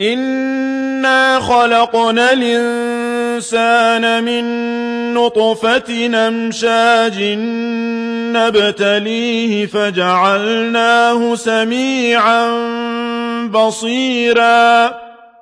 إِنَّا خَلَقْنَا الْإِنسَانَ مِن نُّطْفَةٍ أَمْشَاجٍ نَّبْتَلِيهِ فَجَعَلْنَاهُ سَمِيعًا بَصِيرًا